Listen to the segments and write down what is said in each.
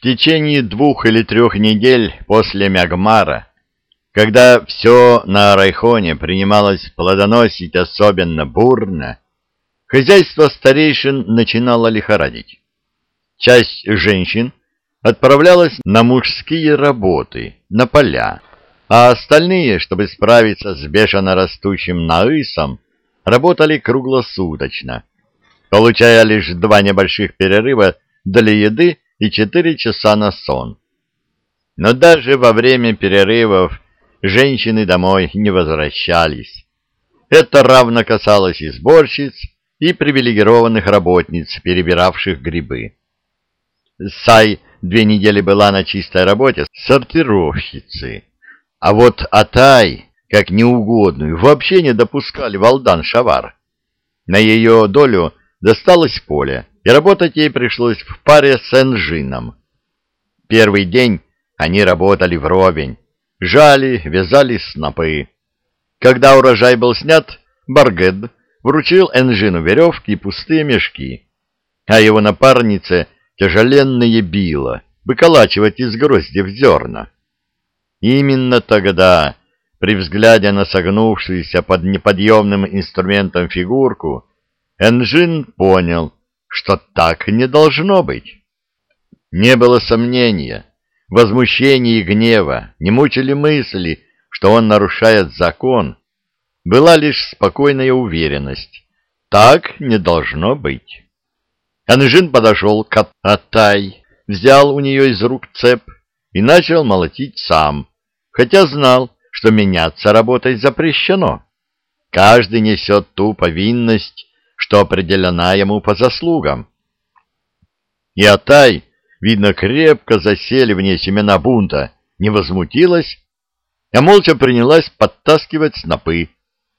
В течение двух или трех недель после Мягмара, когда все на Райхоне принималось плодоносить особенно бурно, хозяйство старейшин начинало лихорадить. Часть женщин отправлялась на мужские работы, на поля, а остальные, чтобы справиться с бешено растущим наысом, работали круглосуточно, получая лишь два небольших перерыва для еды и четыре часа на сон. Но даже во время перерывов женщины домой не возвращались. Это равно касалось и сборщиц, и привилегированных работниц, перебиравших грибы. Сай две недели была на чистой работе сортировщицы, а вот Атай, как неугодную, вообще не допускали в Алдан-Шавар. На ее долю досталось поле, и работать ей пришлось в паре с Энжином. Первый день они работали вровень, жали, вязали снопы. Когда урожай был снят, Баргед вручил Энжину веревки и пустые мешки, а его напарнице тяжеленное било выколачивать из гроздев зерна. Именно тогда, при взгляде на согнувшуюся под неподъемным инструментом фигурку, Энжин понял, что так не должно быть. Не было сомнения, возмущения и гнева, не мучили мысли, что он нарушает закон, была лишь спокойная уверенность. Так не должно быть. Анжин подошел к Атай, взял у нее из рук цеп и начал молотить сам, хотя знал, что меняться работать запрещено. Каждый несет ту повинность, что определена ему по заслугам. И Атай, видно, крепко засели в ней семена бунта, не возмутилась, а молча принялась подтаскивать снопы,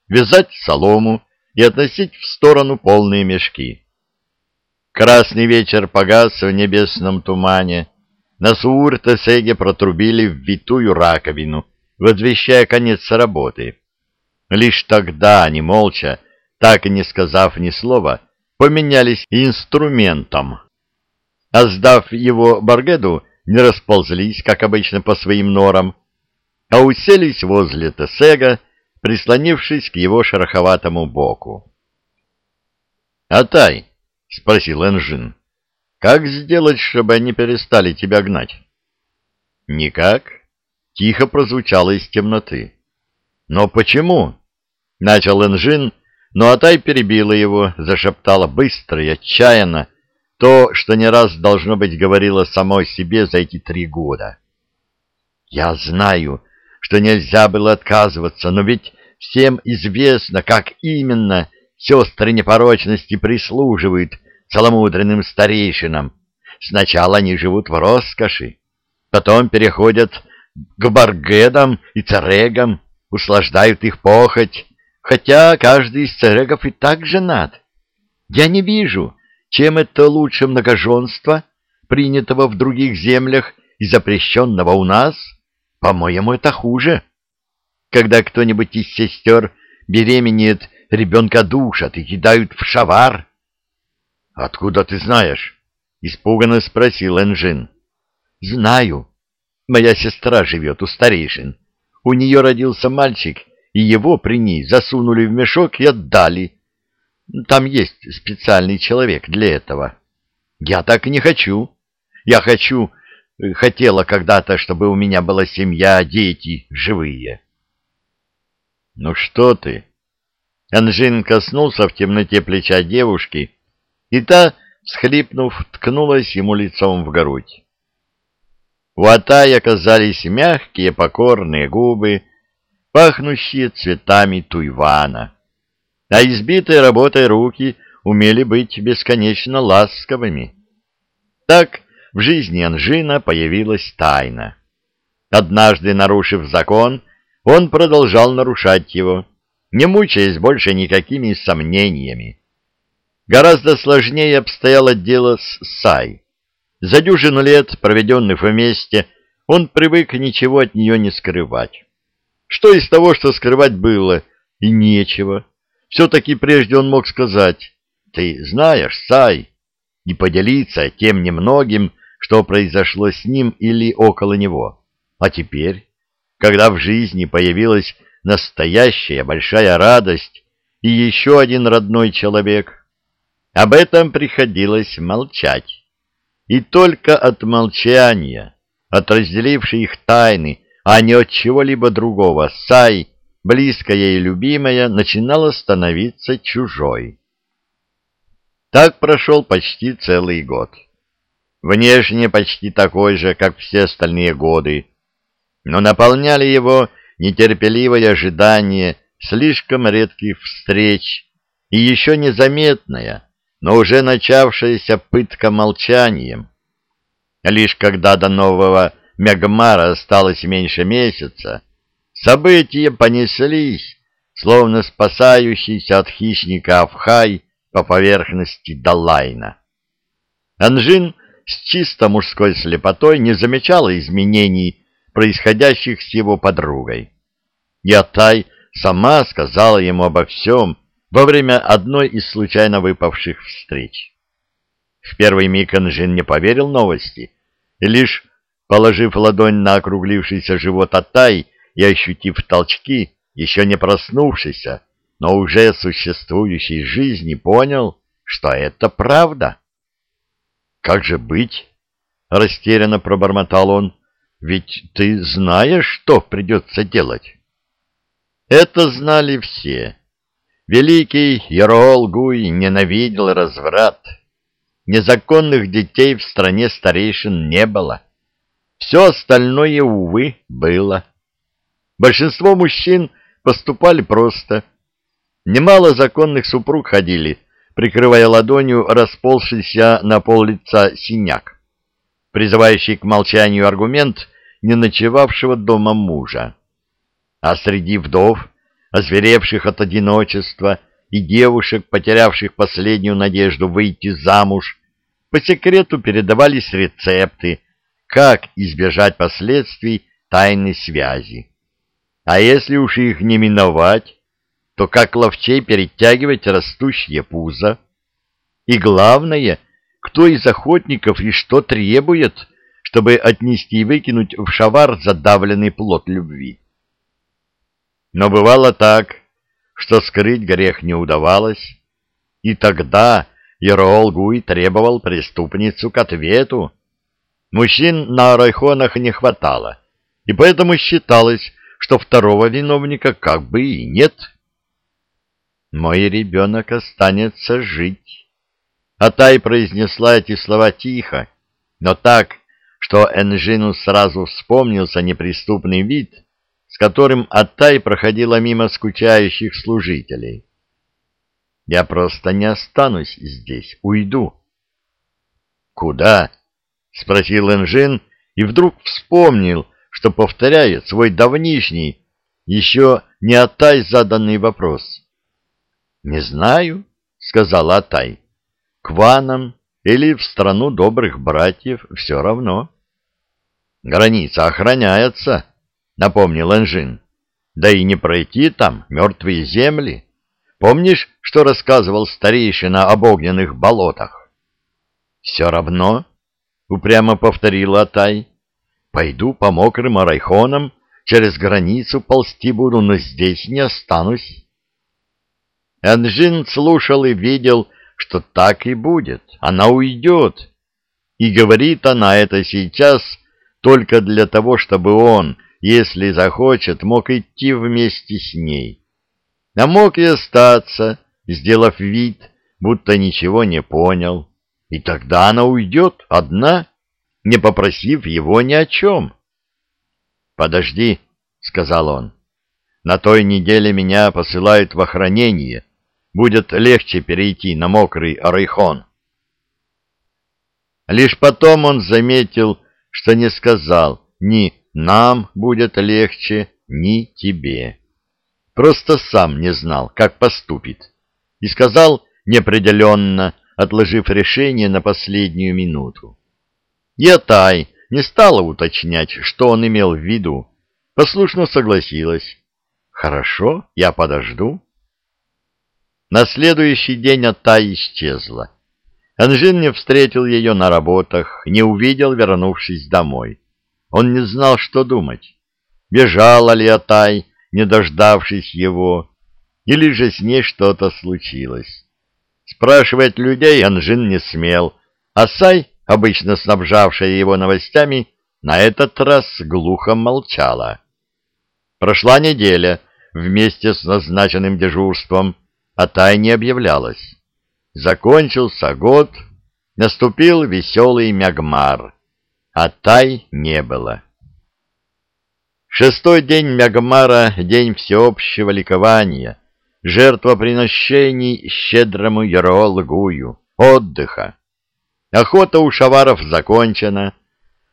вязать солому и относить в сторону полные мешки. Красный вечер погас в небесном тумане, на Суур-Тесеге протрубили в витую раковину, возвещая конец работы. Лишь тогда они молча так и не сказав ни слова, поменялись инструментом. А сдав его Баргеду, не расползлись, как обычно, по своим норам, а уселись возле Тесега, прислонившись к его шероховатому боку. «Атай», — спросил Энжин, — «как сделать, чтобы они перестали тебя гнать?» «Никак», — тихо прозвучало из темноты. «Но почему?» — начал Энжин, но Атай перебила его, зашептала быстро и отчаянно то, что не раз, должно быть, говорила самой себе за эти три года. «Я знаю, что нельзя было отказываться, но ведь всем известно, как именно сестры непорочности прислуживают целомудренным старейшинам. Сначала они живут в роскоши, потом переходят к баргедам и царегам, услаждают их похоть, хотя каждый из царегов и так женат. Я не вижу, чем это лучше многоженства, принятого в других землях и запрещенного у нас. По-моему, это хуже. Когда кто-нибудь из сестер беременеет, ребенка душат и кидают в шавар. — Откуда ты знаешь? — испуганно спросил Энжин. — Знаю. Моя сестра живет у старейшин. У нее родился мальчик, и его при ней засунули в мешок и отдали. Там есть специальный человек для этого. Я так не хочу. Я хочу, хотела когда-то, чтобы у меня была семья, дети, живые. Ну что ты? Анжин коснулся в темноте плеча девушки, и та, всхлипнув, ткнулась ему лицом в грудь. У Атай оказались мягкие покорные губы, пахнущие цветами туйвана. А избитые работой руки умели быть бесконечно ласковыми. Так в жизни Анжина появилась тайна. Однажды, нарушив закон, он продолжал нарушать его, не мучаясь больше никакими сомнениями. Гораздо сложнее обстояло дело с Сай. За дюжину лет, проведенных вместе, он привык ничего от нее не скрывать. Что из того, что скрывать было, и нечего. Все-таки прежде он мог сказать, «Ты знаешь, Сай», и поделиться тем немногим, что произошло с ним или около него. А теперь, когда в жизни появилась настоящая большая радость и еще один родной человек, об этом приходилось молчать. И только от молчания, от разделившей их тайны, а не от чего-либо другого, Сай, близкая и любимая, начинала становиться чужой. Так прошел почти целый год. Внешне почти такой же, как все остальные годы, но наполняли его нетерпеливое ожидание слишком редких встреч и еще незаметная, но уже начавшаяся пытка молчанием. Лишь когда до нового Мягмара осталось меньше месяца, события понеслись, словно спасающийся от хищника Авхай по поверхности Далайна. Анжин с чисто мужской слепотой не замечала изменений, происходящих с его подругой. Ятай сама сказала ему обо всем во время одной из случайно выпавших встреч. В первый миг Анжин не поверил новости, лишь положив ладонь на округлившийся живот Атай и ощутив толчки, еще не проснувшийся, но уже существующей жизни, понял, что это правда. «Как же быть?» — растерянно пробормотал он. «Ведь ты знаешь, что придется делать?» Это знали все. Великий Ярол Гуй ненавидел разврат. Незаконных детей в стране старейшин не было. Все остальное, увы, было. Большинство мужчин поступали просто. Немало законных супруг ходили — прикрывая ладонью расползшийся на пол лица синяк, призывающий к молчанию аргумент не ночевавшего дома мужа. А среди вдов, озверевших от одиночества, и девушек, потерявших последнюю надежду выйти замуж, по секрету передавались рецепты, как избежать последствий тайной связи. А если уж их не миновать, то как ловчей перетягивать растущее пузо? И главное, кто из охотников и что требует, чтобы отнести и выкинуть в шавар задавленный плод любви? Но бывало так, что скрыть грех не удавалось, и тогда Ероол Гуй требовал преступницу к ответу. Мужчин на Арайхонах не хватало, и поэтому считалось, что второго виновника как бы и нет — мой ребенок останется жить. Атай произнесла эти слова тихо, но так, что Энжину сразу вспомнился неприступный вид, с которым Атай проходила мимо скучающих служителей. «Я просто не останусь здесь, уйду». «Куда?» — спросил Энжин и вдруг вспомнил, что повторяет свой давнишний, еще не Атай заданный вопрос. — Не знаю, — сказала Атай. — К ванам или в страну добрых братьев все равно. — Граница охраняется, — напомнил Энжин. — Да и не пройти там мертвые земли. Помнишь, что рассказывал старейшина об огненных болотах? — Все равно, — упрямо повторила Атай. — Пойду по мокрым арайхонам, через границу ползти буду, но здесь не останусь. Анжин слушал и видел, что так и будет. Она уйдет. И говорит она это сейчас только для того, чтобы он, если захочет, мог идти вместе с ней. А мог и остаться, сделав вид, будто ничего не понял. И тогда она уйдет одна, не попросив его ни о чем. «Подожди», — сказал он, — «на той неделе меня посылают в охранение» будет легче перейти на мокрый Орайхон. Лишь потом он заметил, что не сказал ни «нам будет легче», ни «тебе». Просто сам не знал, как поступит, и сказал неопределенно, отложив решение на последнюю минуту. Ятай не стала уточнять, что он имел в виду, послушно согласилась. «Хорошо, я подожду». На следующий день Ата исчезла. Анжин не встретил ее на работах, не увидел, вернувшись домой. Он не знал, что думать. Бежала ли Атай, не дождавшись его, или же с ней что-то случилось. Спрашивать людей Анжин не смел, а Сай, обычно снабжавшая его новостями, на этот раз глухо молчала. Прошла неделя вместе с назначенным дежурством, а Тай не объявлялась. Закончился год, наступил веселый Мягмар, а Тай не было. Шестой день Мягмара — день всеобщего ликования, жертвоприношений щедрому Яролгую, отдыха. Охота у шаваров закончена,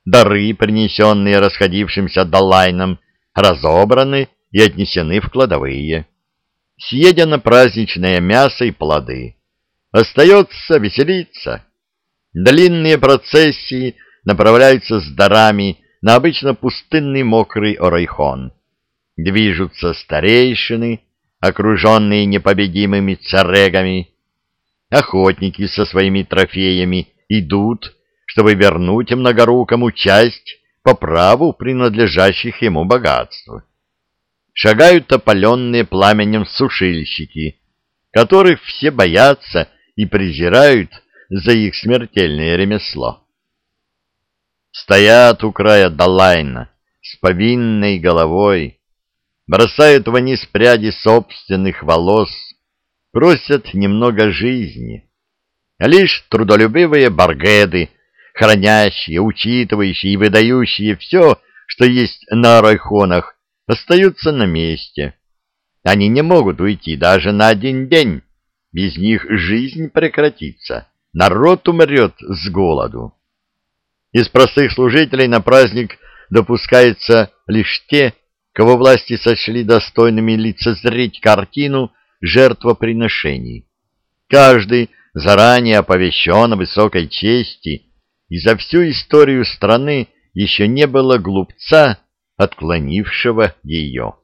дары, принесенные расходившимся Далайном, разобраны и отнесены в кладовые. Съедено праздничное мясо и плоды. Остается веселиться. Длинные процессии направляются с дарами на обычно пустынный мокрый Орайхон. Движутся старейшины, окруженные непобедимыми царегами. Охотники со своими трофеями идут, чтобы вернуть многорукому часть по праву принадлежащих ему богатств. Шагают опаленные пламенем сушильщики, которых все боятся и презирают за их смертельное ремесло. Стоят у края Далайна с повинной головой, бросают вниз пряди собственных волос, просят немного жизни. Лишь трудолюбивые баргеды, хранящие, учитывающие и выдающие все, что есть на райхонах, остаются на месте. Они не могут уйти даже на один день, без них жизнь прекратится, народ умрет с голоду. Из простых служителей на праздник допускаются лишь те, кого власти сочли достойными лицезреть картину жертвоприношений. Каждый заранее оповещен о высокой чести, и за всю историю страны еще не было глупца, отклонившего ее.